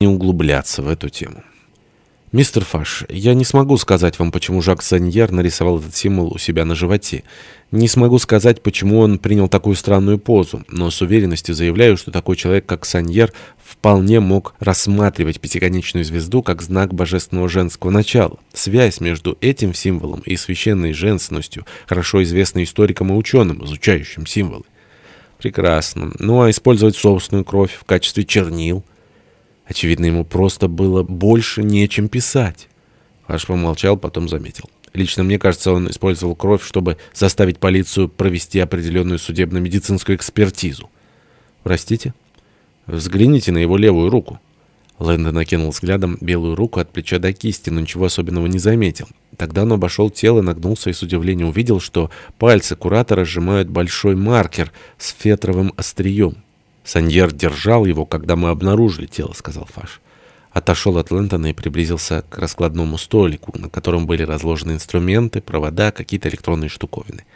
не углубляться в эту тему. «Мистер Фаш, я не смогу сказать вам, почему Жак Саньер нарисовал этот символ у себя на животе. Не смогу сказать, почему он принял такую странную позу, но с уверенностью заявляю, что такой человек, как Саньер, вполне мог рассматривать пятиконечную звезду как знак божественного женского начала. Связь между этим символом и священной женственностью хорошо известна историкам и ученым, изучающим символы. Прекрасно. Ну а использовать собственную кровь в качестве чернил – Очевидно, ему просто было больше нечем писать. Аж помолчал, потом заметил. Лично мне кажется, он использовал кровь, чтобы заставить полицию провести определенную судебно-медицинскую экспертизу. Простите? Взгляните на его левую руку. Лэндон накинул взглядом белую руку от плеча до кисти, но ничего особенного не заметил. Тогда он обошел тело, нагнулся и с удивлением увидел, что пальцы куратора сжимают большой маркер с фетровым острием. «Саньер держал его, когда мы обнаружили тело», — сказал Фаш. Отошел от Лэнтона и приблизился к раскладному столику, на котором были разложены инструменты, провода, какие-то электронные штуковины.